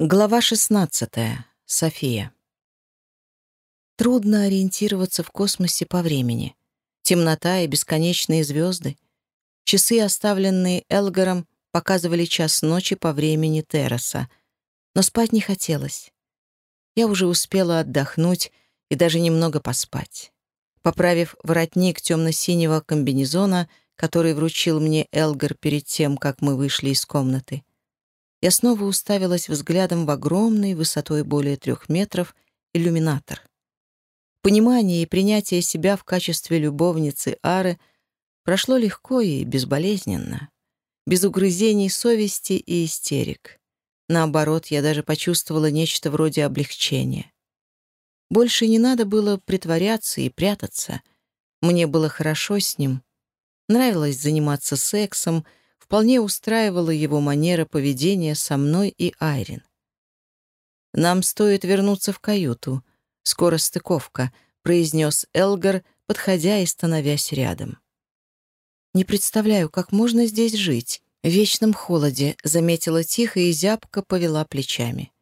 Глава 16. София. Трудно ориентироваться в космосе по времени. Темнота и бесконечные звезды. Часы, оставленные Элгаром, показывали час ночи по времени Терраса. Но спать не хотелось. Я уже успела отдохнуть и даже немного поспать. Поправив воротник темно-синего комбинезона, который вручил мне Элгар перед тем, как мы вышли из комнаты, я снова уставилась взглядом в огромный, высотой более трех метров, иллюминатор. Понимание и принятие себя в качестве любовницы Ары прошло легко и безболезненно, без угрызений совести и истерик. Наоборот, я даже почувствовала нечто вроде облегчения. Больше не надо было притворяться и прятаться. Мне было хорошо с ним. Нравилось заниматься сексом — вполне устраивала его манера поведения со мной и Айрин. «Нам стоит вернуться в каюту. Скоро стыковка», — произнес Элгар, подходя и становясь рядом. «Не представляю, как можно здесь жить. В вечном холоде», — заметила тихо и зябко повела плечами.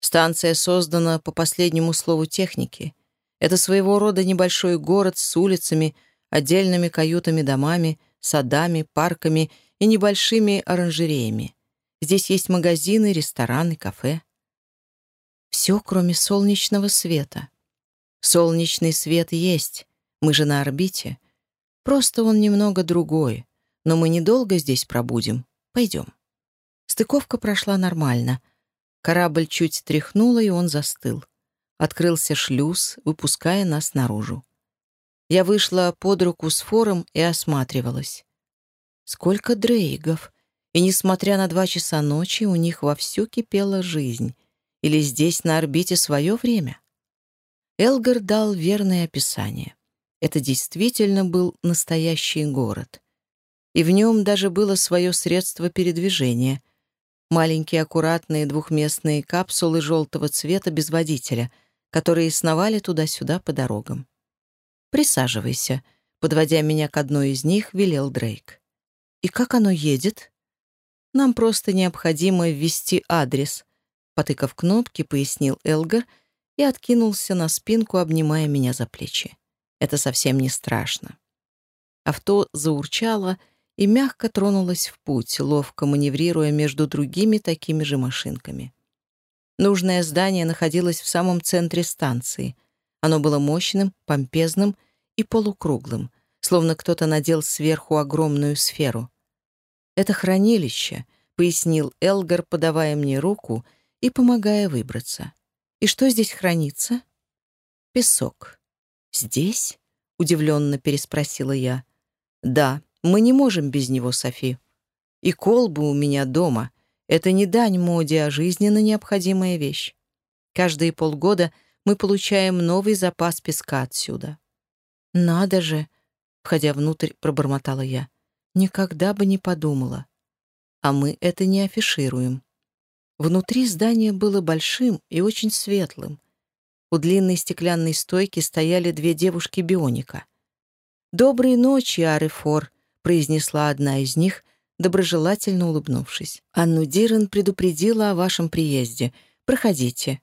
Станция создана по последнему слову техники. Это своего рода небольшой город с улицами, отдельными каютами-домами, садами, парками и небольшими оранжереями. Здесь есть магазины, рестораны, кафе. Все, кроме солнечного света. Солнечный свет есть, мы же на орбите. Просто он немного другой, но мы недолго здесь пробудем. Пойдем. Стыковка прошла нормально. Корабль чуть тряхнуло, и он застыл. Открылся шлюз, выпуская нас наружу. Я вышла под руку с фором и осматривалась. Сколько дрейгов! И несмотря на два часа ночи, у них вовсю кипела жизнь. Или здесь на орбите свое время? Элгар дал верное описание. Это действительно был настоящий город. И в нем даже было свое средство передвижения. Маленькие аккуратные двухместные капсулы желтого цвета без водителя, которые сновали туда-сюда по дорогам. «Присаживайся», — подводя меня к одной из них, велел Дрейк. «И как оно едет?» «Нам просто необходимо ввести адрес», — потыкав кнопки, пояснил Элгар и откинулся на спинку, обнимая меня за плечи. «Это совсем не страшно». Авто заурчало и мягко тронулось в путь, ловко маневрируя между другими такими же машинками. Нужное здание находилось в самом центре станции. Оно было мощным, помпезным и полукруглым, словно кто-то надел сверху огромную сферу. «Это хранилище», — пояснил Элгар, подавая мне руку и помогая выбраться. «И что здесь хранится?» «Песок». «Здесь?» — удивленно переспросила я. «Да, мы не можем без него, Софи. И колбы у меня дома. Это не дань моде, а жизненно необходимая вещь. Каждые полгода мы получаем новый запас песка отсюда». «Надо же!» — входя внутрь, пробормотала я. Никогда бы не подумала. А мы это не афишируем. Внутри здание было большим и очень светлым. У длинной стеклянной стойки стояли две девушки-бионика. «Доброй ночи, Арифор», — произнесла одна из них, доброжелательно улыбнувшись. «Анну Дирен предупредила о вашем приезде. Проходите».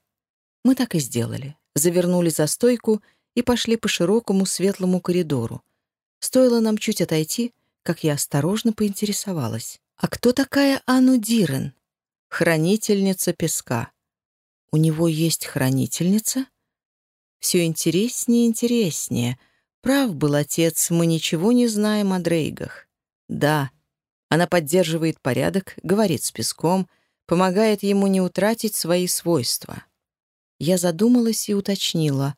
Мы так и сделали. Завернули за стойку и пошли по широкому светлому коридору. Стоило нам чуть отойти, как я осторожно поинтересовалась. «А кто такая Анну Дирен?» «Хранительница песка». «У него есть хранительница?» «Все интереснее и интереснее. Прав был отец, мы ничего не знаем о Дрейгах». «Да». Она поддерживает порядок, говорит с песком, помогает ему не утратить свои свойства. Я задумалась и уточнила.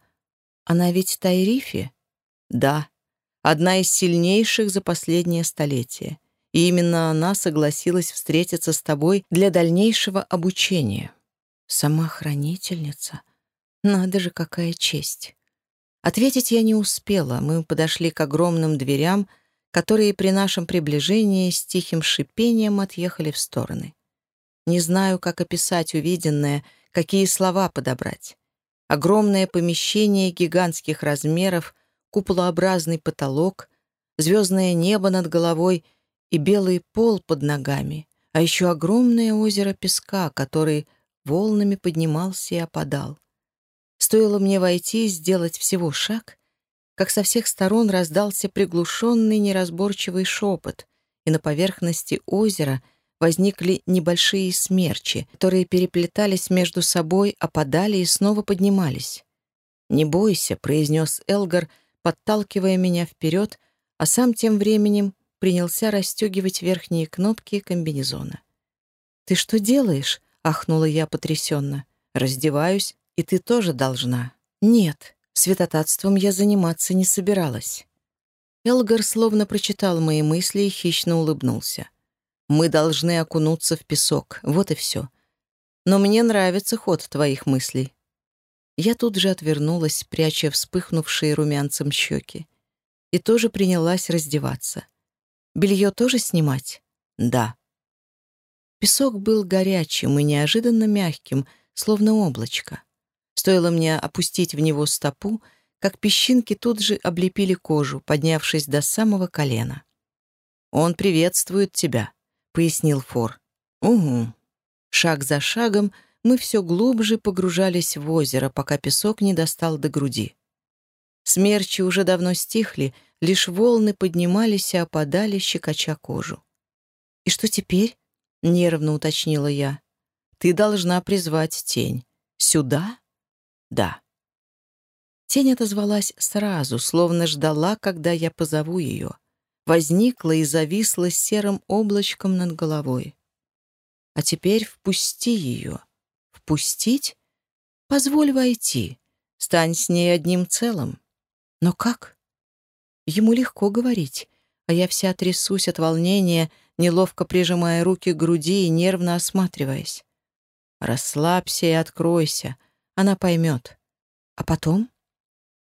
«Она ведь Тайрифи?» «Да», одна из сильнейших за последнее столетие. И именно она согласилась встретиться с тобой для дальнейшего обучения. Сама хранительница. Надо же, какая честь. Ответить я не успела. Мы подошли к огромным дверям, которые при нашем приближении с тихим шипением отъехали в стороны. Не знаю, как описать увиденное, какие слова подобрать. Огромное помещение гигантских размеров куполообразный потолок, звездное небо над головой и белый пол под ногами, а еще огромное озеро песка, который волнами поднимался и опадал. Стоило мне войти и сделать всего шаг, как со всех сторон раздался приглушенный неразборчивый шепот, и на поверхности озера возникли небольшие смерчи, которые переплетались между собой, опадали и снова поднимались. «Не бойся», — произнес Элгар, подталкивая меня вперед, а сам тем временем принялся расстегивать верхние кнопки комбинезона. «Ты что делаешь?» — ахнула я потрясенно. «Раздеваюсь, и ты тоже должна». «Нет, светотатством я заниматься не собиралась». Элгар словно прочитал мои мысли и хищно улыбнулся. «Мы должны окунуться в песок, вот и все. Но мне нравится ход твоих мыслей». Я тут же отвернулась, пряча вспыхнувшие румянцем щеки. И тоже принялась раздеваться. «Белье тоже снимать?» «Да». Песок был горячим и неожиданно мягким, словно облачко. Стоило мне опустить в него стопу, как песчинки тут же облепили кожу, поднявшись до самого колена. «Он приветствует тебя», — пояснил Фор. «Угу». Шаг за шагом мы все глубже погружались в озеро, пока песок не достал до груди. Смерчи уже давно стихли, лишь волны поднимались и опадали, щекоча кожу. «И что теперь?» — нервно уточнила я. «Ты должна призвать тень. Сюда?» «Да». Тень отозвалась сразу, словно ждала, когда я позову ее. Возникла и зависла серым облачком над головой. «А теперь впусти ее». «Впустить? Позволь войти. Стань с ней одним целым». «Но как?» Ему легко говорить, а я вся трясусь от волнения, неловко прижимая руки к груди и нервно осматриваясь. Расслабься и откройся, она поймет. А потом?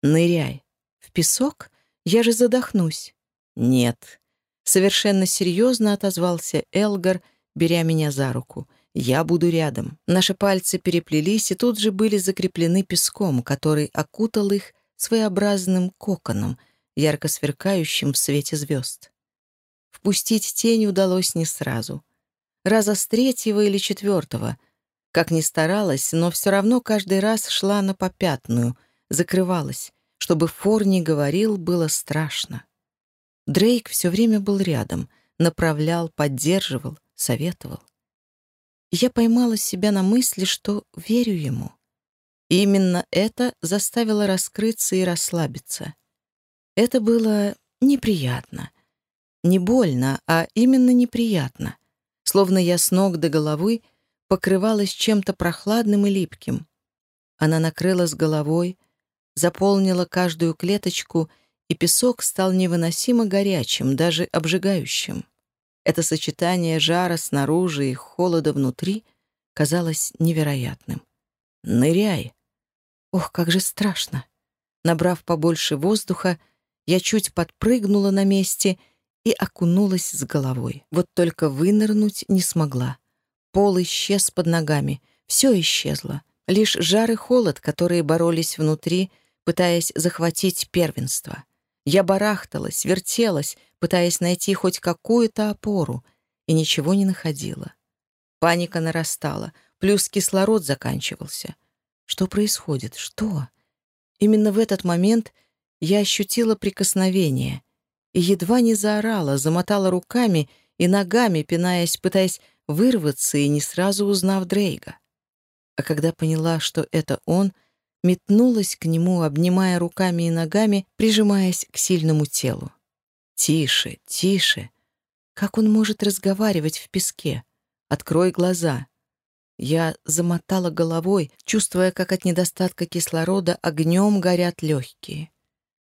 Ныряй. В песок? Я же задохнусь. Нет. Совершенно серьезно отозвался Элгар, беря меня за руку. Я буду рядом. Наши пальцы переплелись и тут же были закреплены песком, который окутал их своеобразным коконом, ярко сверкающим в свете звезд. Впустить тень удалось не сразу. Раза с третьего или четвертого. Как ни старалась, но все равно каждый раз шла на попятную, закрывалась. Чтобы Фор не говорил, было страшно. Дрейк все время был рядом, направлял, поддерживал, советовал. Я поймала себя на мысли, что верю ему. И именно это заставило раскрыться и расслабиться. Это было неприятно. Не больно, а именно неприятно. Словно я с ног до головы покрывалась чем-то прохладным и липким. Она накрыла с головой, заполнила каждую клеточку, и песок стал невыносимо горячим, даже обжигающим. Это сочетание жара снаружи и холода внутри казалось невероятным. «Ныряй!» Ох, как же страшно! Набрав побольше воздуха, я чуть подпрыгнула на месте и окунулась с головой. Вот только вынырнуть не смогла. Пол исчез под ногами, все исчезло. Лишь жар и холод, которые боролись внутри, пытаясь захватить первенство. Я барахталась, вертелась, пытаясь найти хоть какую-то опору, и ничего не находила. Паника нарастала, плюс кислород заканчивался. Что происходит? Что? Именно в этот момент я ощутила прикосновение и едва не заорала, замотала руками и ногами, пинаясь, пытаясь вырваться и не сразу узнав Дрейга. А когда поняла, что это он, метнулась к нему, обнимая руками и ногами, прижимаясь к сильному телу. «Тише, тише! Как он может разговаривать в песке? Открой глаза!» Я замотала головой, чувствуя, как от недостатка кислорода огнем горят легкие.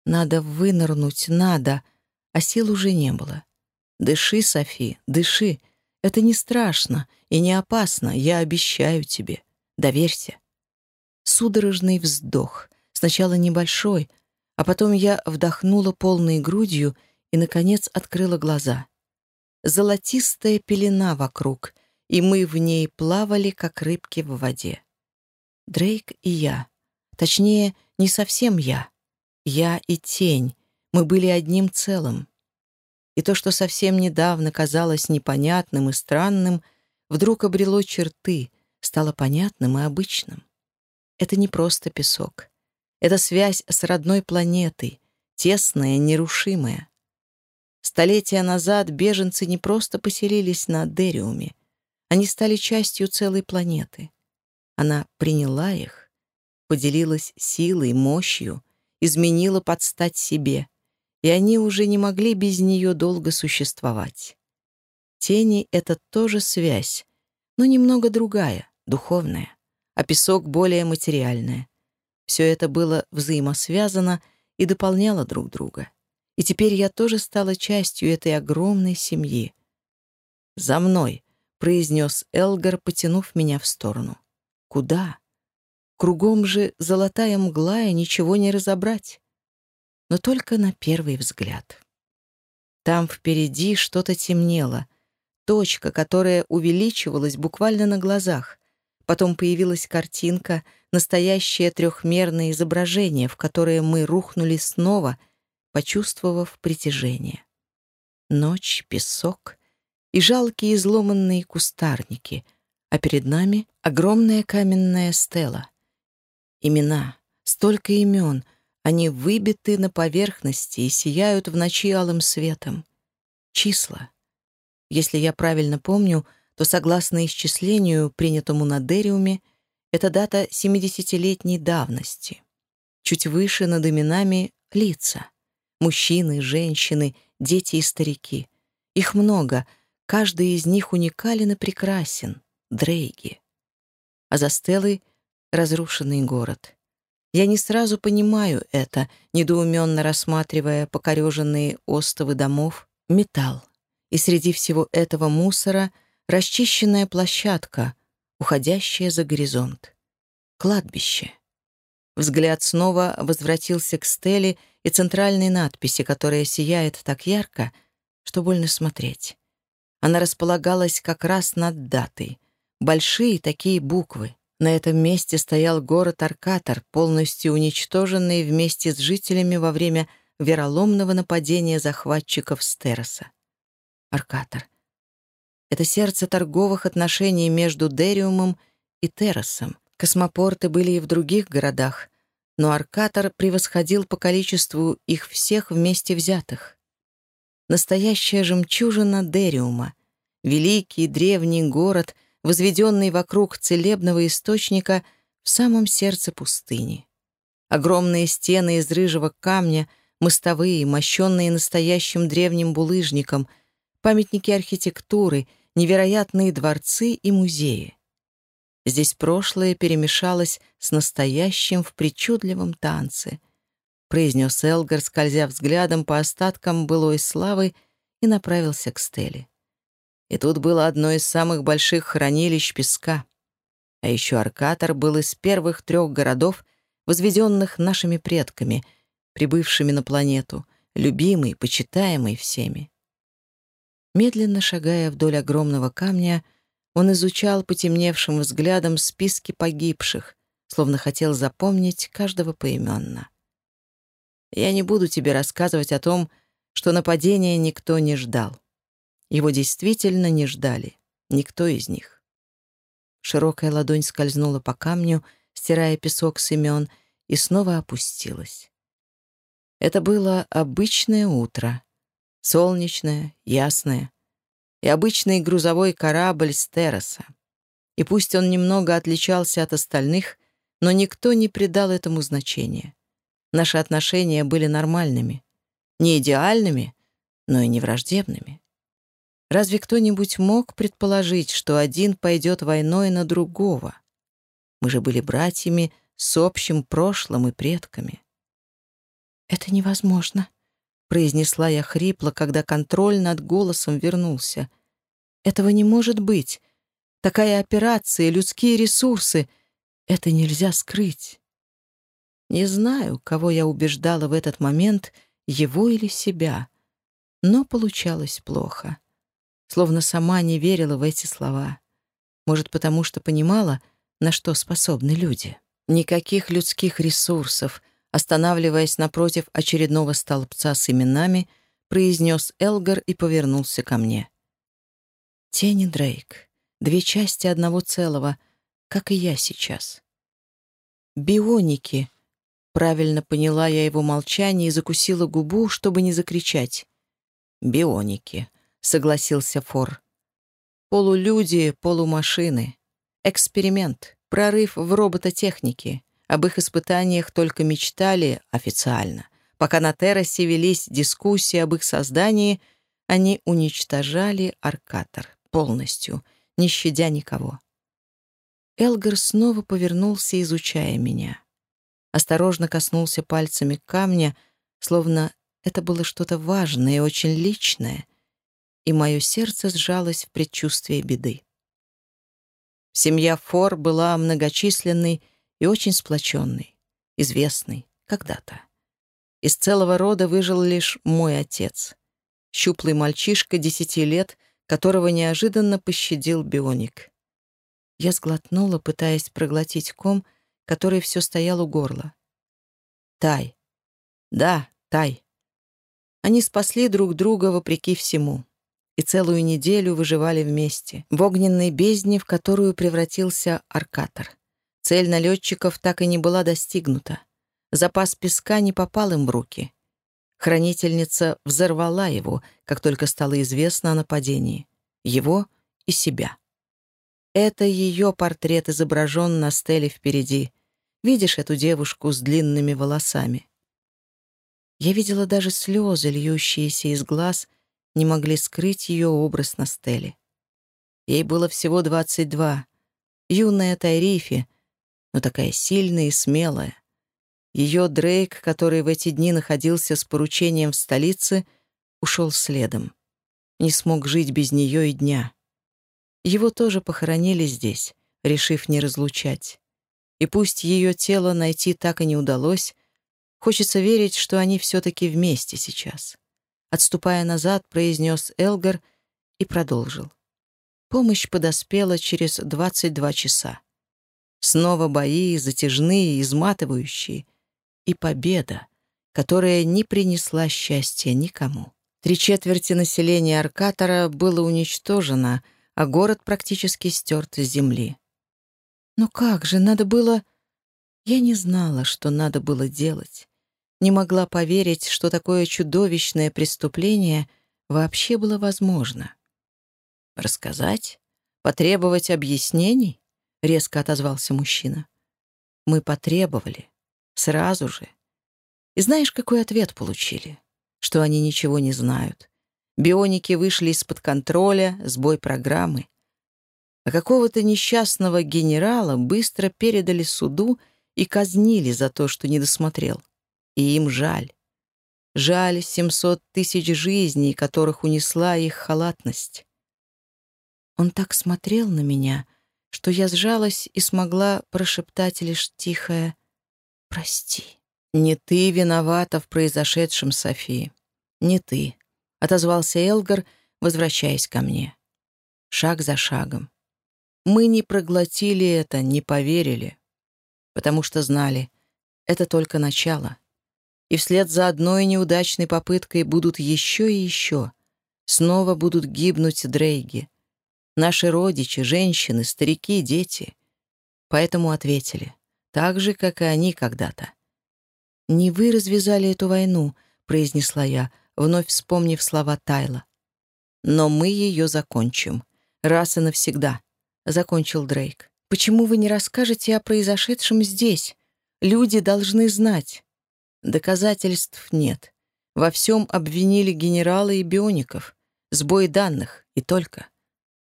Надо вынырнуть, надо, а сил уже не было. Дыши, Софи, дыши. Это не страшно и не опасно, я обещаю тебе. Доверься. Судорожный вздох. Сначала небольшой, а потом я вдохнула полной грудью и, наконец, открыла глаза. Золотистая пелена вокруг, и мы в ней плавали, как рыбки в воде. Дрейк и я. Точнее, не совсем я. Я и тень. Мы были одним целым. И то, что совсем недавно казалось непонятным и странным, вдруг обрело черты, стало понятным и обычным. Это не просто песок. Это связь с родной планетой, тесная, нерушимая. Столетия назад беженцы не просто поселились на Дериуме. Они стали частью целой планеты. Она приняла их, поделилась силой, мощью, изменила под стать себе, и они уже не могли без нее долго существовать. Тени — это тоже связь, но немного другая, духовная, а песок — более материальная. Все это было взаимосвязано и дополняло друг друга. И теперь я тоже стала частью этой огромной семьи. «За мной!» — произнес Элгар, потянув меня в сторону. «Куда?» Кругом же золотая мгла, и ничего не разобрать. Но только на первый взгляд. Там впереди что-то темнело. Точка, которая увеличивалась буквально на глазах. Потом появилась картинка, настоящее трехмерное изображение, в которое мы рухнули снова, почувствовав притяжение. Ночь, песок и жалкие изломанные кустарники, а перед нами огромная каменная стела. Имена, столько имен, они выбиты на поверхности и сияют в ночи алым светом. Числа. Если я правильно помню, то согласно исчислению, принятому на Дериуме, это дата 70-летней давности. Чуть выше над именами — лица. Мужчины, женщины, дети и старики. Их много, каждый из них уникален и прекрасен. Дрейги. А за стелой — разрушенный город. Я не сразу понимаю это, недоуменно рассматривая покореженные остовы домов, металл. И среди всего этого мусора — расчищенная площадка, уходящая за горизонт. Кладбище. Взгляд снова возвратился к стеле и центральной надписи, которая сияет так ярко, что больно смотреть. Она располагалась как раз над датой. Большие такие буквы. На этом месте стоял город Аркатор, полностью уничтоженный вместе с жителями во время вероломного нападения захватчиков Стероса. Аркатор. Это сердце торговых отношений между Дериумом и Террасом. Космопорты были и в других городах, но Аркатор превосходил по количеству их всех вместе взятых. Настоящая жемчужина Дериума, великий древний город, возведенный вокруг целебного источника в самом сердце пустыни. Огромные стены из рыжего камня, мостовые, мощенные настоящим древним булыжником, памятники архитектуры — невероятные дворцы и музеи. Здесь прошлое перемешалось с настоящим в причудливом танце, произнес Элгар, скользя взглядом по остаткам былой славы, и направился к стеле. И тут было одно из самых больших хранилищ песка. А еще Аркатор был из первых трех городов, возведенных нашими предками, прибывшими на планету, любимый, почитаемый всеми. Медленно шагая вдоль огромного камня, он изучал потемневшим взглядом списки погибших, словно хотел запомнить каждого поименно. Я не буду тебе рассказывать о том, что нападения никто не ждал. Его действительно не ждали, никто из них. Широкая ладонь скользнула по камню, стирая песок с имен, и снова опустилась. Это было обычное утро, солнечная, ясная, и обычный грузовой корабль с терраса. И пусть он немного отличался от остальных, но никто не придал этому значения. Наши отношения были нормальными. Не идеальными, но и не враждебными. Разве кто-нибудь мог предположить, что один пойдет войной на другого? Мы же были братьями с общим прошлым и предками. «Это невозможно», произнесла я хрипло, когда контроль над голосом вернулся. Этого не может быть. Такая операция, людские ресурсы — это нельзя скрыть. Не знаю, кого я убеждала в этот момент, его или себя, но получалось плохо. Словно сама не верила в эти слова. Может, потому что понимала, на что способны люди. Никаких людских ресурсов — Останавливаясь напротив очередного столбца с именами, произнес Элгар и повернулся ко мне. «Тени Дрейк. Две части одного целого. как и я сейчас. «Бионики», — правильно поняла я его молчание и закусила губу, чтобы не закричать. «Бионики», — согласился Фор. «Полулюди, полумашины. Эксперимент, прорыв в робототехнике. Об их испытаниях только мечтали официально. Пока на террасе велись дискуссии об их создании, они уничтожали Аркатор полностью, не щадя никого. Элгар снова повернулся, изучая меня. Осторожно коснулся пальцами камня, словно это было что-то важное и очень личное, и мое сердце сжалось в предчувствии беды. Семья Фор была многочисленной и очень сплоченной, известной когда-то. Из целого рода выжил лишь мой отец, щуплый мальчишка десяти лет, которого неожиданно пощадил бионик. Я сглотнула, пытаясь проглотить ком, который все стоял у горла. Тай. Да, Тай. Они спасли друг друга вопреки всему и целую неделю выживали вместе, в огненной бездне, в которую превратился Аркатор. Цель налетчиков так и не была достигнута. Запас песка не попал им в руки. Хранительница взорвала его, как только стало известно о нападении. Его и себя. Это ее портрет изображен на стеле впереди. Видишь эту девушку с длинными волосами? Я видела даже слезы, льющиеся из глаз — не могли скрыть ее образ на стеле. Ей было всего 22. Юная Тайрифи, но такая сильная и смелая. Ее Дрейк, который в эти дни находился с поручением в столице, ушел следом. Не смог жить без нее и дня. Его тоже похоронили здесь, решив не разлучать. И пусть ее тело найти так и не удалось, хочется верить, что они все-таки вместе сейчас. Отступая назад, произнес Элгар и продолжил. Помощь подоспела через 22 часа. Снова бои, затяжные, изматывающие. И победа, которая не принесла счастья никому. Три четверти населения Аркатора было уничтожено, а город практически стерт с земли. Но как же, надо было... Я не знала, что надо было делать не могла поверить, что такое чудовищное преступление вообще было возможно. «Рассказать? Потребовать объяснений?» — резко отозвался мужчина. «Мы потребовали. Сразу же. И знаешь, какой ответ получили? Что они ничего не знают. Бионики вышли из-под контроля, сбой программы. А какого-то несчастного генерала быстро передали суду и казнили за то, что не досмотрел. И им жаль. Жаль 700 тысяч жизней, которых унесла их халатность. Он так смотрел на меня, что я сжалась и смогла прошептать лишь тихое «Прости». «Не ты виновата в произошедшем, Софии. Не ты», — отозвался Элгар, возвращаясь ко мне. Шаг за шагом. Мы не проглотили это, не поверили, потому что знали, это только начало и вслед за одной неудачной попыткой будут еще и еще. Снова будут гибнуть Дрейги. Наши родичи, женщины, старики, дети. Поэтому ответили, так же, как и они когда-то. «Не вы развязали эту войну», — произнесла я, вновь вспомнив слова Тайла. «Но мы ее закончим. Раз и навсегда», — закончил Дрейк. «Почему вы не расскажете о произошедшем здесь? Люди должны знать». Доказательств нет. Во всем обвинили генерала и биоников. Сбой данных, и только.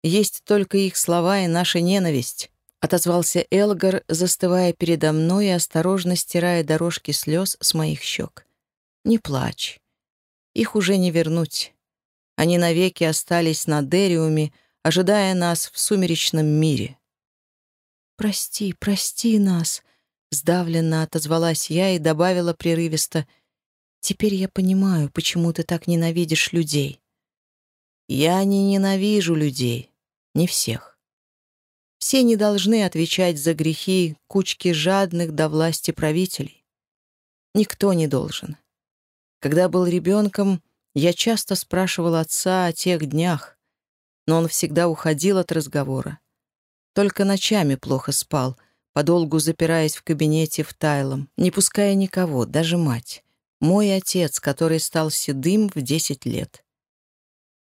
Есть только их слова и наша ненависть. Отозвался Элгар, застывая передо мной и осторожно стирая дорожки слез с моих щек. «Не плачь. Их уже не вернуть. Они навеки остались на Дериуме, ожидая нас в сумеречном мире». «Прости, прости нас», Сдавленно отозвалась я и добавила прерывисто, «Теперь я понимаю, почему ты так ненавидишь людей». «Я не ненавижу людей. Не всех. Все не должны отвечать за грехи кучки жадных до власти правителей. Никто не должен. Когда был ребенком, я часто спрашивал отца о тех днях, но он всегда уходил от разговора. Только ночами плохо спал, подолгу запираясь в кабинете в Тайлом, не пуская никого, даже мать. Мой отец, который стал седым в десять лет.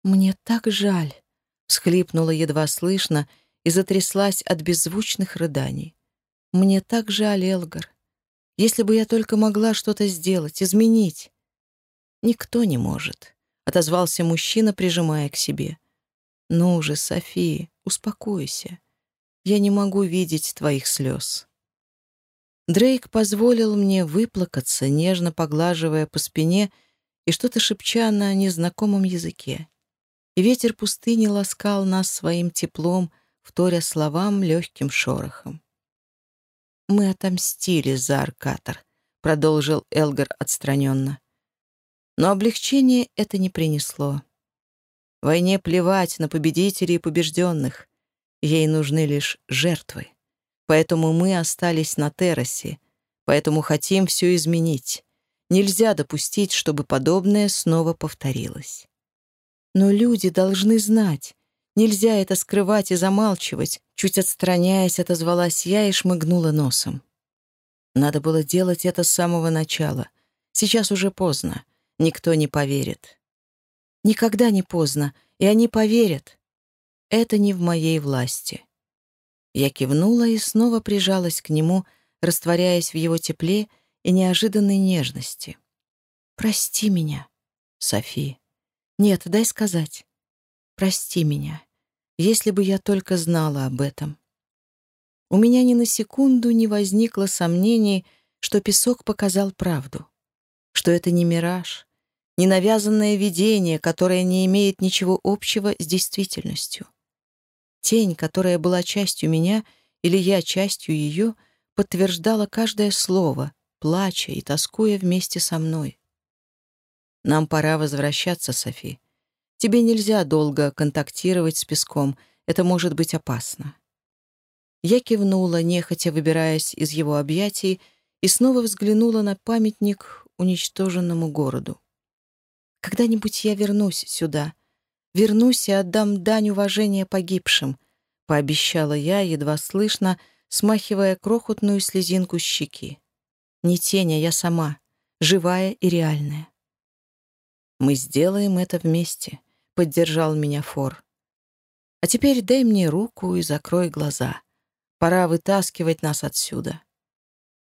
«Мне так жаль», — всхлипнула едва слышно и затряслась от беззвучных рыданий. «Мне так жаль, Элгар. Если бы я только могла что-то сделать, изменить». «Никто не может», — отозвался мужчина, прижимая к себе. «Ну же, София, успокойся. Я не могу видеть твоих слез». Дрейк позволил мне выплакаться, нежно поглаживая по спине и что-то шепча на незнакомом языке. И ветер пустыни ласкал нас своим теплом, вторя словам легким шорохом. «Мы отомстили за Аркатор», — продолжил Элгар отстраненно. Но облегчение это не принесло. Войне плевать на победителей и побежденных. Ей нужны лишь жертвы. Поэтому мы остались на террасе, поэтому хотим все изменить. Нельзя допустить, чтобы подобное снова повторилось. Но люди должны знать. Нельзя это скрывать и замалчивать. Чуть отстраняясь, отозвалась я и шмыгнула носом. Надо было делать это с самого начала. Сейчас уже поздно. Никто не поверит. Никогда не поздно, и они поверят. Это не в моей власти. Я кивнула и снова прижалась к нему, растворяясь в его тепле и неожиданной нежности. «Прости меня, Софи. Нет, дай сказать. Прости меня, если бы я только знала об этом». У меня ни на секунду не возникло сомнений, что песок показал правду, что это не мираж, не навязанное видение, которое не имеет ничего общего с действительностью. Тень, которая была частью меня, или я частью ее, подтверждала каждое слово, плача и тоскуя вместе со мной. «Нам пора возвращаться, Софи. Тебе нельзя долго контактировать с песком, это может быть опасно». Я кивнула, нехотя выбираясь из его объятий, и снова взглянула на памятник уничтоженному городу. «Когда-нибудь я вернусь сюда, Вернусь и отдам дань уважения погибшим», — пообещала я, едва слышно, смахивая крохотную слезинку с щеки. «Не тень, а я сама, живая и реальная». «Мы сделаем это вместе», — поддержал меня Фор. «А теперь дай мне руку и закрой глаза. Пора вытаскивать нас отсюда».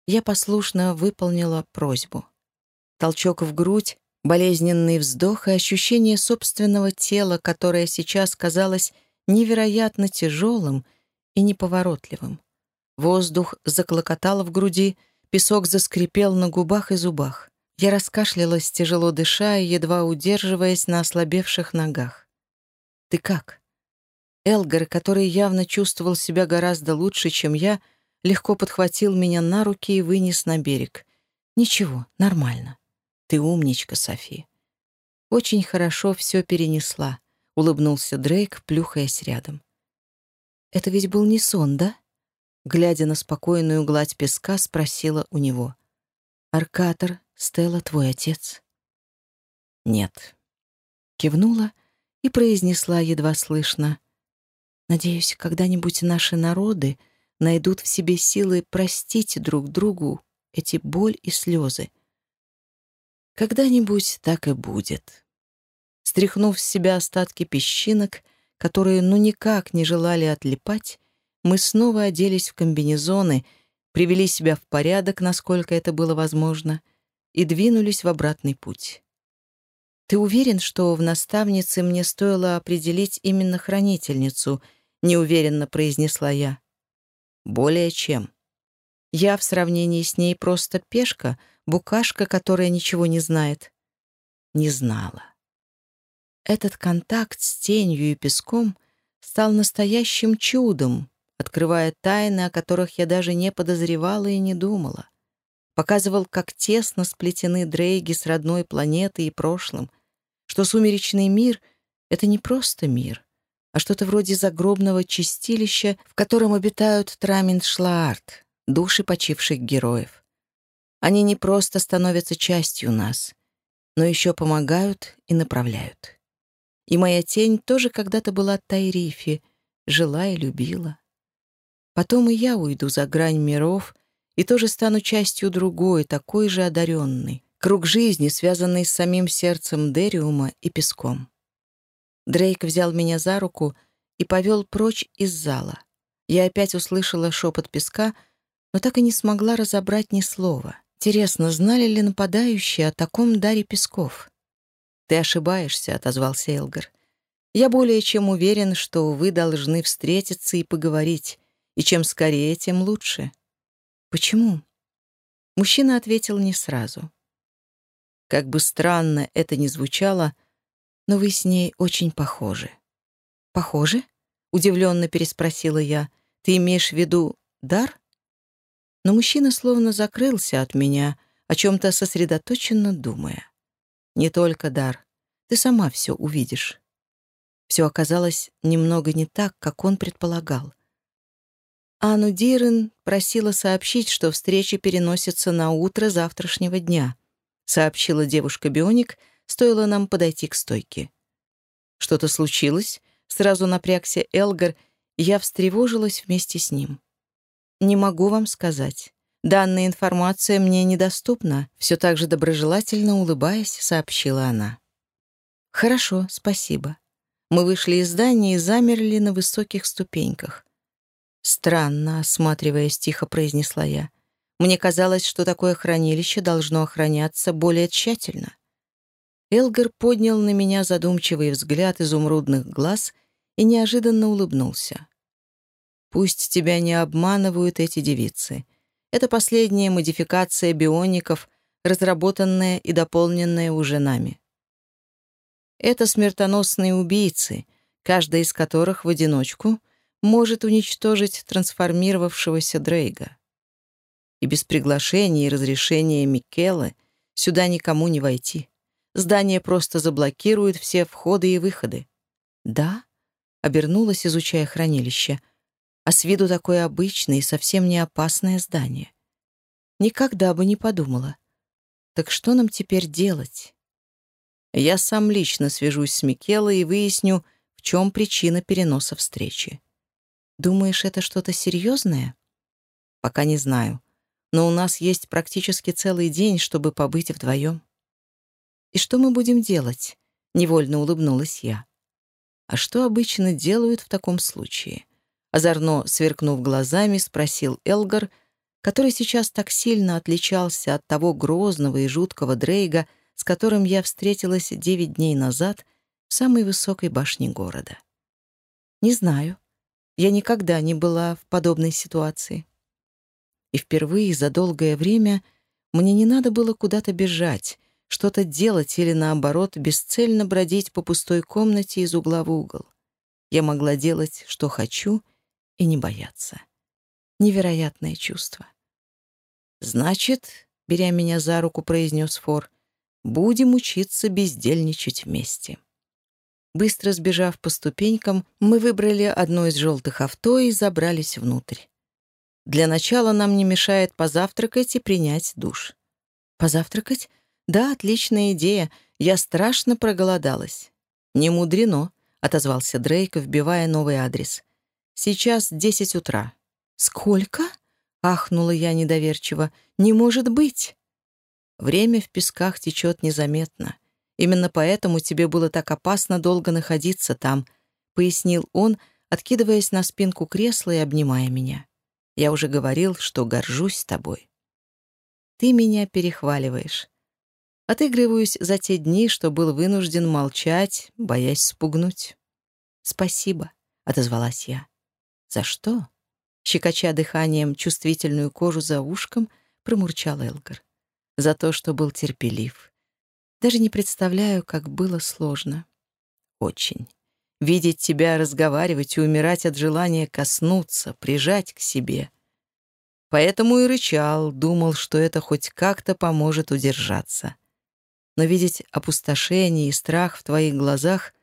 Я послушно выполнила просьбу. Толчок в грудь, Болезненный вздох и ощущение собственного тела, которое сейчас казалось невероятно тяжелым и неповоротливым. Воздух заклокотал в груди, песок заскрипел на губах и зубах. Я раскашлялась, тяжело дыша и едва удерживаясь на ослабевших ногах. «Ты как?» Элгар, который явно чувствовал себя гораздо лучше, чем я, легко подхватил меня на руки и вынес на берег. «Ничего, нормально». Ты умничка, Софи. Очень хорошо все перенесла, улыбнулся Дрейк, плюхаясь рядом. Это ведь был не сон, да? Глядя на спокойную гладь песка, спросила у него. «Аркатор, Стелла, твой отец?» «Нет». Кивнула и произнесла едва слышно. «Надеюсь, когда-нибудь наши народы найдут в себе силы простить друг другу эти боль и слезы, когда-нибудь так и будет. Стряхнув с себя остатки песчинок, которые ну никак не желали отлипать, мы снова оделись в комбинезоны, привели себя в порядок, насколько это было возможно, и двинулись в обратный путь. «Ты уверен, что в наставнице мне стоило определить именно хранительницу?» — неуверенно произнесла я. «Более чем. Я в сравнении с ней просто пешка — букашка, которая ничего не знает. Не знала. Этот контакт с тенью и песком стал настоящим чудом, открывая тайны, о которых я даже не подозревала и не думала. Показывал, как тесно сплетены дрейги с родной планетой и прошлым, что сумеречный мир — это не просто мир, а что-то вроде загробного чистилища, в котором обитают Трамин-Шлаарт, души почивших героев. Они не просто становятся частью нас, но еще помогают и направляют. И моя тень тоже когда-то была Тайрифи, жила и любила. Потом и я уйду за грань миров и тоже стану частью другой, такой же одаренной. Круг жизни, связанный с самим сердцем Дериума и песком. Дрейк взял меня за руку и повел прочь из зала. Я опять услышала шепот песка, но так и не смогла разобрать ни слова. Интересно, знали ли нападающие о таком даре песков? «Ты ошибаешься», — отозвался Элгар. «Я более чем уверен, что вы должны встретиться и поговорить, и чем скорее, тем лучше». «Почему?» Мужчина ответил не сразу. Как бы странно это ни звучало, но вы с ней очень похожи. «Похожи?» — удивленно переспросила я. «Ты имеешь в виду дар?» Но мужчина словно закрылся от меня, о чем-то сосредоточенно думая. «Не только дар. Ты сама все увидишь». Все оказалось немного не так, как он предполагал. Анну Дирен просила сообщить, что встреча переносится на утро завтрашнего дня, сообщила девушка-бионик, стоило нам подойти к стойке. Что-то случилось? Сразу напрягся Элгар, я встревожилась вместе с ним. «Не могу вам сказать. Данная информация мне недоступна», все так же доброжелательно улыбаясь, сообщила она. «Хорошо, спасибо». Мы вышли из здания и замерли на высоких ступеньках. «Странно», — осматриваясь, тихо произнесла я. «Мне казалось, что такое хранилище должно охраняться более тщательно». Элгар поднял на меня задумчивый взгляд изумрудных глаз и неожиданно улыбнулся. «Пусть тебя не обманывают эти девицы. Это последняя модификация биоников, разработанная и дополненная уже нами. Это смертоносные убийцы, каждая из которых в одиночку может уничтожить трансформировавшегося Дрейга. И без приглашения и разрешения Микелы сюда никому не войти. Здание просто заблокирует все входы и выходы. Да, обернулась, изучая хранилище, а с виду такое обычное и совсем не опасное здание. Никогда бы не подумала. Так что нам теперь делать? Я сам лично свяжусь с Микелой и выясню, в чем причина переноса встречи. Думаешь, это что-то серьезное? Пока не знаю. Но у нас есть практически целый день, чтобы побыть вдвоем. «И что мы будем делать?» — невольно улыбнулась я. «А что обычно делают в таком случае?» Озорно, сверкнув глазами, спросил Элгар, который сейчас так сильно отличался от того грозного и жуткого Дрейга, с которым я встретилась девять дней назад в самой высокой башне города. «Не знаю. Я никогда не была в подобной ситуации. И впервые за долгое время мне не надо было куда-то бежать, что-то делать или, наоборот, бесцельно бродить по пустой комнате из угла в угол. Я могла делать, что хочу, и не бояться. Невероятное чувство. «Значит, — беря меня за руку, произнес Фор, — будем учиться бездельничать вместе». Быстро сбежав по ступенькам, мы выбрали одно из желтых авто и забрались внутрь. Для начала нам не мешает позавтракать и принять душ. Позавтракать? «Да, отличная идея. Я страшно проголодалась». «Не мудрено», — отозвался Дрейк, вбивая новый адрес. «Сейчас десять утра». «Сколько?» — ахнула я недоверчиво. «Не может быть!» Время в песках течет незаметно. Именно поэтому тебе было так опасно долго находиться там, — пояснил он, откидываясь на спинку кресла и обнимая меня. Я уже говорил, что горжусь тобой. Ты меня перехваливаешь. Отыгрываюсь за те дни, что был вынужден молчать, боясь спугнуть. «Спасибо», — отозвалась я. «За что?» Щекоча дыханием чувствительную кожу за ушком, промурчал Элгар. «За то, что был терпелив. Даже не представляю, как было сложно. Очень. Видеть тебя разговаривать и умирать от желания коснуться, прижать к себе. Поэтому и рычал, думал, что это хоть как-то поможет удержаться но видеть опустошение и страх в твоих глазах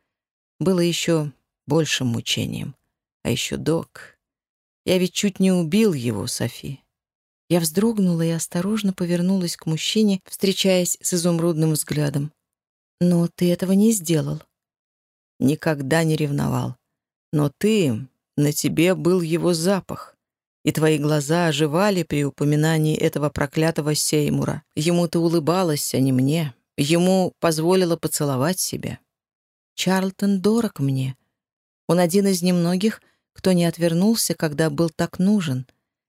было еще большим мучением. А еще док. Я ведь чуть не убил его, Софи. Я вздрогнула и осторожно повернулась к мужчине, встречаясь с изумрудным взглядом. «Но ты этого не сделал». «Никогда не ревновал. Но ты... На тебе был его запах. И твои глаза оживали при упоминании этого проклятого Сеймура. Ему ты улыбалась, а не мне. Ему позволила поцеловать себя. Чарлтон дорог мне. Он один из немногих, кто не отвернулся, когда был так нужен.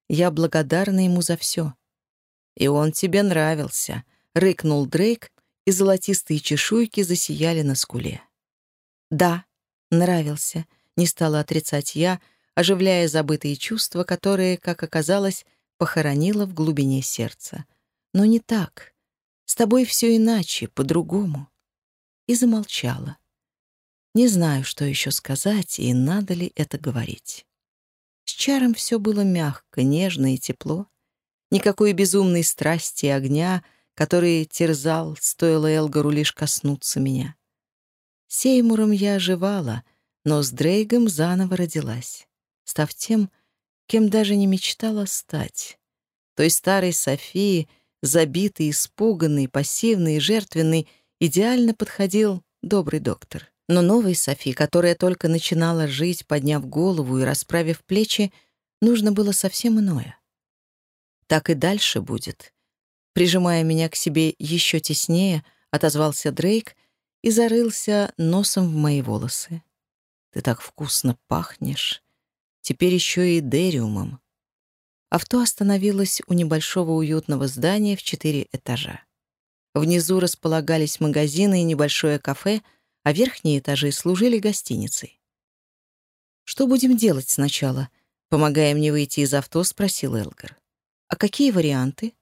Я благодарна ему за все. И он тебе нравился, — рыкнул Дрейк, и золотистые чешуйки засияли на скуле. Да, нравился, — не стала отрицать я, оживляя забытые чувства, которые, как оказалось, похоронила в глубине сердца. Но не так. С тобой все иначе, по-другому. И замолчала. Не знаю, что еще сказать и надо ли это говорить. С Чаром все было мягко, нежно и тепло. Никакой безумной страсти и огня, который терзал, стоило Элгару лишь коснуться меня. Сеймуром я оживала, но с Дрейгом заново родилась, став тем, кем даже не мечтала стать. Той старой Софии, забитой, испуганной, пассивной и жертвенной, идеально подходил добрый доктор. Но новой Софи, которая только начинала жить, подняв голову и расправив плечи, нужно было совсем иное. Так и дальше будет. Прижимая меня к себе еще теснее, отозвался Дрейк и зарылся носом в мои волосы. «Ты так вкусно пахнешь. Теперь еще и дериумом». Авто остановилось у небольшого уютного здания в четыре этажа. Внизу располагались магазины и небольшое кафе — а верхние этажи служили гостиницей. «Что будем делать сначала?» Помогая мне выйти из авто, спросил Элгар. «А какие варианты?»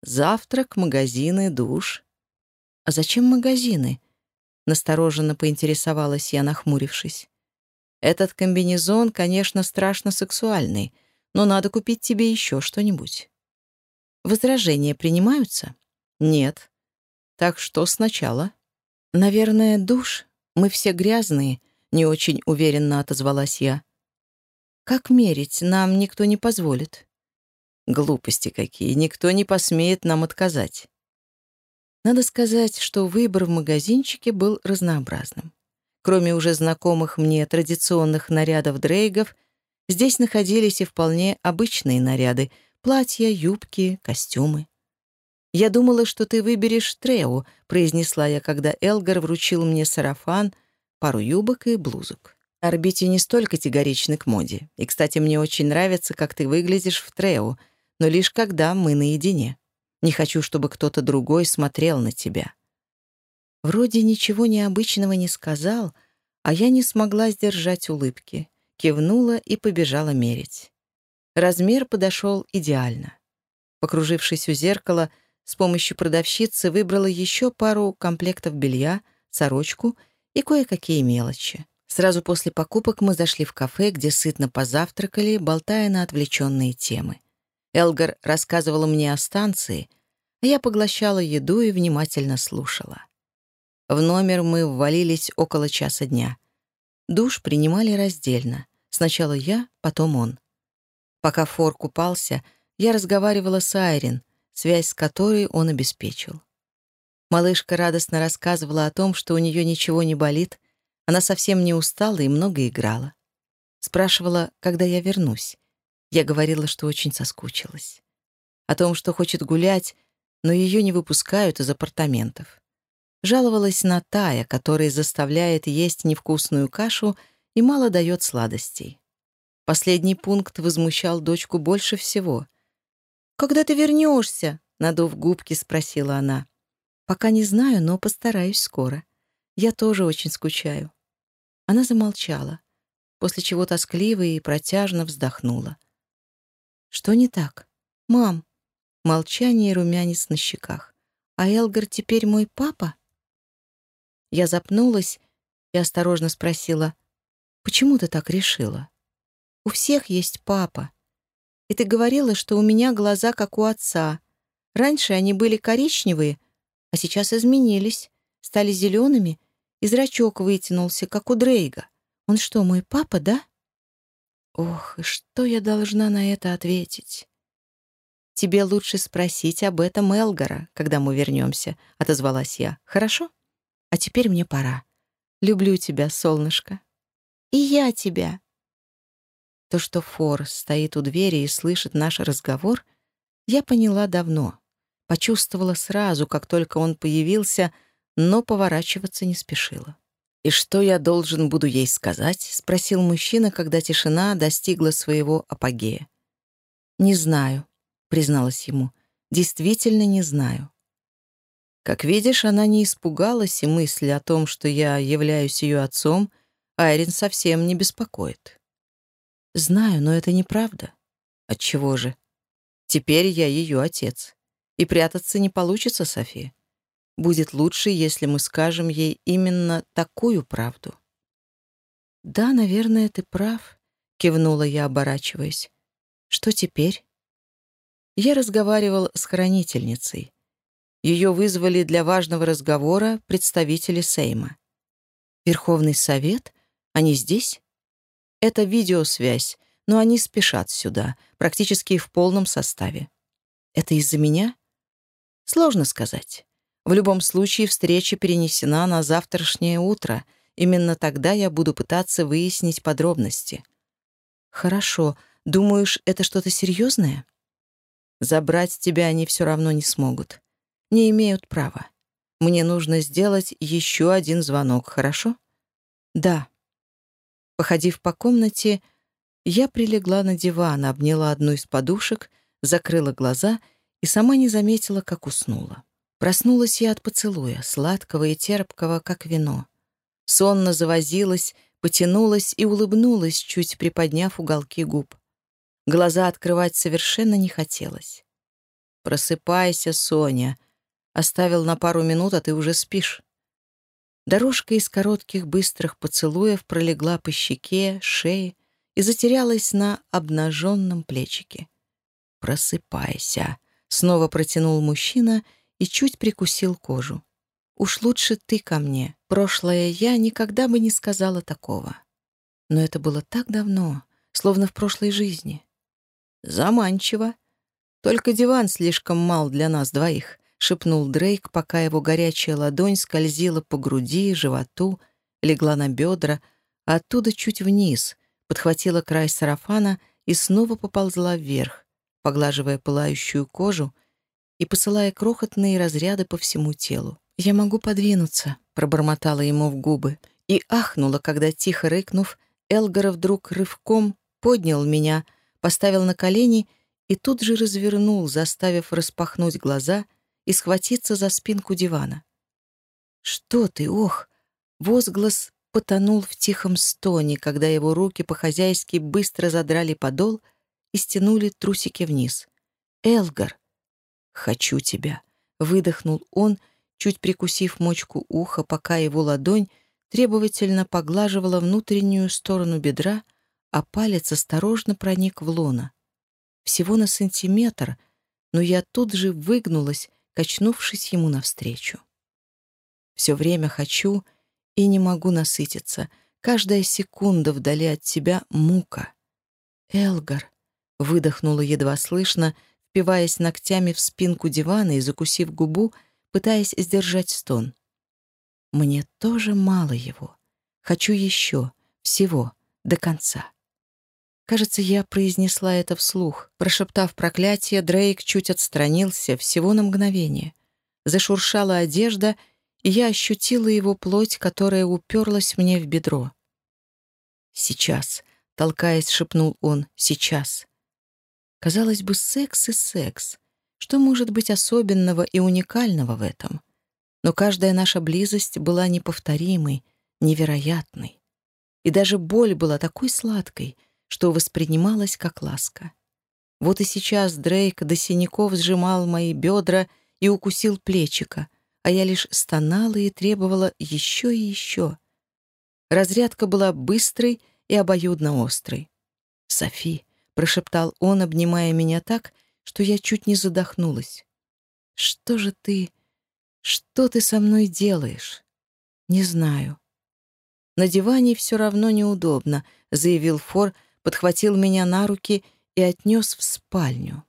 «Завтрак, магазины, душ». «А зачем магазины?» Настороженно поинтересовалась я, нахмурившись. «Этот комбинезон, конечно, страшно сексуальный, но надо купить тебе еще что-нибудь». «Возражения принимаются?» «Нет». «Так что сначала?» «Наверное, душ. Мы все грязные», — не очень уверенно отозвалась я. «Как мерить? Нам никто не позволит». «Глупости какие. Никто не посмеет нам отказать». Надо сказать, что выбор в магазинчике был разнообразным. Кроме уже знакомых мне традиционных нарядов дрейгов, здесь находились и вполне обычные наряды — платья, юбки, костюмы. «Я думала, что ты выберешь Треу», — произнесла я, когда Элгар вручил мне сарафан, пару юбок и блузок. Орбите не столь категоричны к моде. И, кстати, мне очень нравится, как ты выглядишь в Треу, но лишь когда мы наедине. Не хочу, чтобы кто-то другой смотрел на тебя». Вроде ничего необычного не сказал, а я не смогла сдержать улыбки. Кивнула и побежала мерить. Размер подошел идеально. Покружившись у зеркала, с помощью продавщицы выбрала еще пару комплектов белья, сорочку и кое-какие мелочи. Сразу после покупок мы зашли в кафе, где сытно позавтракали, болтая на отвлеченные темы. Элгар рассказывала мне о станции, а я поглощала еду и внимательно слушала. В номер мы ввалились около часа дня. Душ принимали раздельно. Сначала я, потом он. Пока Фор купался, я разговаривала с Айрин — связь с которой он обеспечил. Малышка радостно рассказывала о том, что у нее ничего не болит, она совсем не устала и много играла. Спрашивала, когда я вернусь. Я говорила, что очень соскучилась. О том, что хочет гулять, но ее не выпускают из апартаментов. Жаловалась на Тая, который заставляет есть невкусную кашу и мало дает сладостей. Последний пункт возмущал дочку больше всего. «Когда ты вернешься?» — надув губки, спросила она. «Пока не знаю, но постараюсь скоро. Я тоже очень скучаю». Она замолчала, после чего тоскливо и протяжно вздохнула. «Что не так? Мам!» Молчание и румянец на щеках. «А Элгар теперь мой папа?» Я запнулась и осторожно спросила, «Почему ты так решила?» «У всех есть папа. И ты говорила, что у меня глаза, как у отца. Раньше они были коричневые, а сейчас изменились, стали зелеными, и зрачок вытянулся, как у Дрейга. Он что, мой папа, да? Ох, и что я должна на это ответить? «Тебе лучше спросить об этом Элгара, когда мы вернемся», — отозвалась я. «Хорошо? А теперь мне пора. Люблю тебя, солнышко». «И я тебя», То, что Фор стоит у двери и слышит наш разговор, я поняла давно. Почувствовала сразу, как только он появился, но поворачиваться не спешила. «И что я должен буду ей сказать?» — спросил мужчина, когда тишина достигла своего апогея. «Не знаю», — призналась ему. «Действительно не знаю». Как видишь, она не испугалась, и мысли о том, что я являюсь ее отцом, Айрин совсем не беспокоит. Знаю, но это неправда. Отчего же? Теперь я ее отец. И прятаться не получится, София. Будет лучше, если мы скажем ей именно такую правду. «Да, наверное, ты прав», — кивнула я, оборачиваясь. «Что теперь?» Я разговаривал с хранительницей. Ее вызвали для важного разговора представители Сейма. «Верховный совет? Они здесь?» «Это видеосвязь, но они спешат сюда, практически в полном составе. Это из-за меня?» «Сложно сказать. В любом случае встреча перенесена на завтрашнее утро. Именно тогда я буду пытаться выяснить подробности. Хорошо. Думаешь, это что-то серьезное? Забрать тебя они все равно не смогут. Не имеют права. Мне нужно сделать еще один звонок, хорошо? Да. Походив по комнате, я прилегла на диван, обняла одну из подушек, закрыла глаза и сама не заметила, как уснула. Проснулась я от поцелуя, сладкого и терпкого, как вино. Сонно завозилась, потянулась и улыбнулась, чуть приподняв уголки губ. Глаза открывать совершенно не хотелось. «Просыпайся, Соня!» Оставил на пару минут, а ты уже спишь. Дорожка из коротких быстрых поцелуев пролегла по щеке, шее и затерялась на обнаженном плечике. «Просыпайся!» — снова протянул мужчина — и чуть прикусил кожу. «Уж лучше ты ко мне. Прошлое я никогда бы не сказала такого. Но это было так давно, словно в прошлой жизни. Заманчиво. Только диван слишком мал для нас двоих», — шепнул Дрейк, пока его горячая ладонь скользила по груди, животу, легла на бедра, а оттуда чуть вниз, подхватила край сарафана и снова поползла вверх, поглаживая пылающую кожу и посылая крохотные разряды по всему телу. «Я могу подвинуться», — пробормотала ему в губы, и ахнула, когда, тихо рыкнув, Элгара вдруг рывком поднял меня, поставил на колени и тут же развернул, заставив распахнуть глаза и схватиться за спинку дивана. «Что ты, ох!» Возглас потонул в тихом стоне, когда его руки по-хозяйски быстро задрали подол и стянули трусики вниз. «Элгар!» «Хочу тебя», — выдохнул он, чуть прикусив мочку уха, пока его ладонь требовательно поглаживала внутреннюю сторону бедра, а палец осторожно проник в лона. Всего на сантиметр, но я тут же выгнулась, качнувшись ему навстречу. Все время хочу и не могу насытиться. Каждая секунда вдали от тебя — мука. «Элгар», — выдохнула едва слышно, — впиваясь ногтями в спинку дивана и закусив губу, пытаясь сдержать стон. «Мне тоже мало его. Хочу еще, всего, до конца». Кажется, я произнесла это вслух. Прошептав проклятие, Дрейк чуть отстранился, всего на мгновение. Зашуршала одежда, и я ощутила его плоть, которая уперлась мне в бедро. «Сейчас», — толкаясь, шепнул он, — «сейчас». Казалось бы, секс и секс. Что может быть особенного и уникального в этом? Но каждая наша близость была неповторимой, невероятной. И даже боль была такой сладкой, что воспринималась как ласка. Вот и сейчас Дрейк до синяков сжимал мои бедра и укусил плечика, а я лишь стонала и требовала еще и еще. Разрядка была быстрой и обоюдно острой. «Софи, — прошептал он, обнимая меня так, что я чуть не задохнулась. «Что же ты... Что ты со мной делаешь?» «Не знаю». «На диване все равно неудобно», — заявил Фор, подхватил меня на руки и отнес в спальню.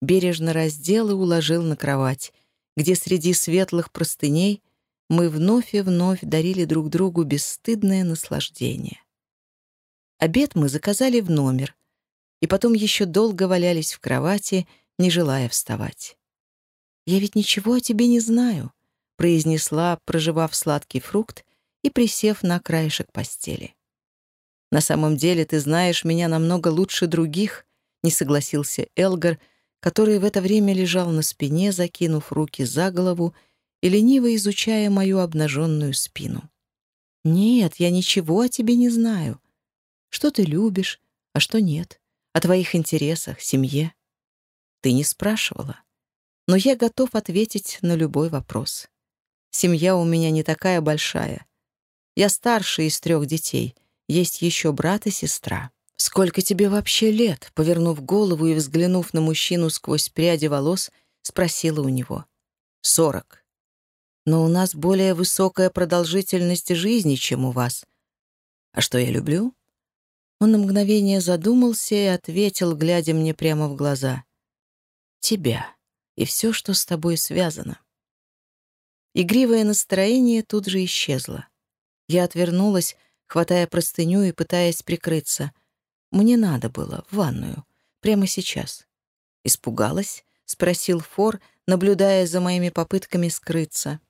Бережно раздел и уложил на кровать, где среди светлых простыней мы вновь и вновь дарили друг другу бесстыдное наслаждение. Обед мы заказали в номер, и потом еще долго валялись в кровати, не желая вставать. «Я ведь ничего о тебе не знаю», — произнесла, проживав сладкий фрукт и присев на краешек постели. «На самом деле ты знаешь меня намного лучше других», — не согласился Элгар, который в это время лежал на спине, закинув руки за голову и лениво изучая мою обнаженную спину. «Нет, я ничего о тебе не знаю. Что ты любишь, а что нет? О твоих интересах, семье?» Ты не спрашивала. Но я готов ответить на любой вопрос. Семья у меня не такая большая. Я старший из трех детей. Есть еще брат и сестра. «Сколько тебе вообще лет?» Повернув голову и взглянув на мужчину сквозь пряди волос, спросила у него. «Сорок. Но у нас более высокая продолжительность жизни, чем у вас. А что я люблю?» Он на мгновение задумался и ответил, глядя мне прямо в глаза. «Тебя и все, что с тобой связано». Игривое настроение тут же исчезло. Я отвернулась, хватая простыню и пытаясь прикрыться. Мне надо было в ванную. Прямо сейчас. Испугалась? Спросил Фор, наблюдая за моими попытками скрыться.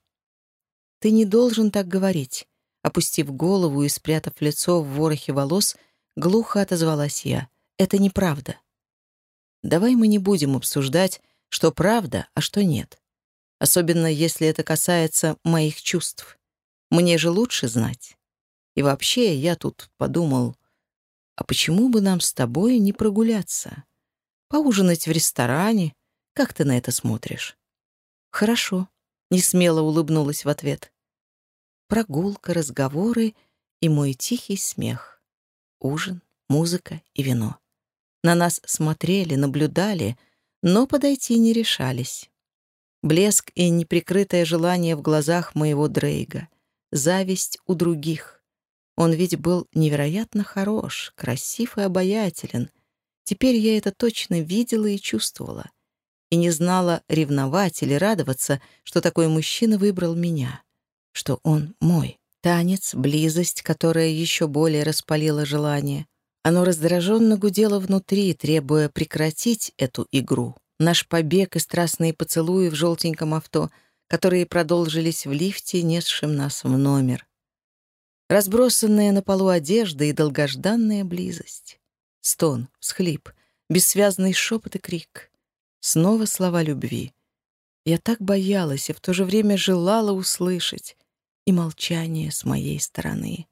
Ты не должен так говорить. Опустив голову и спрятав лицо в ворохе волос, глухо отозвалась я. Это неправда. Давай мы не будем обсуждать, что правда, а что нет. Особенно если это касается моих чувств. Мне же лучше знать. И вообще, я тут подумал, а почему бы нам с тобой не прогуляться? Поужинать в ресторане? Как ты на это смотришь? Хорошо, несмело улыбнулась в ответ. Прогулка, разговоры и мой тихий смех. Ужин, музыка и вино. На нас смотрели, наблюдали, но подойти не решались. Блеск и неприкрытое желание в глазах моего Дрейга. Зависть у других. Он ведь был невероятно хорош, красив и обаятелен. Теперь я это точно видела и чувствовала. И не знала, ревновать или радоваться, что такой мужчина выбрал меня, что он мой. Танец, близость, которая еще более распалила желание. Оно раздраженно гудело внутри, требуя прекратить эту игру. Наш побег и страстные поцелуи в желтеньком авто, которые продолжились в лифте, несшим нас в номер разбросанная на полу одежда и долгожданная близость. Стон, всхлип, бессвязный шепот и крик. Снова слова любви. Я так боялась и в то же время желала услышать. И молчание с моей стороны.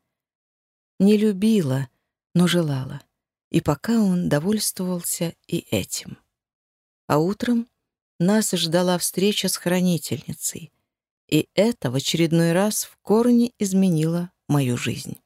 Не любила, но желала. И пока он довольствовался и этим. А утром нас ждала встреча с хранительницей. И это в очередной раз в корне изменило мою жизнь.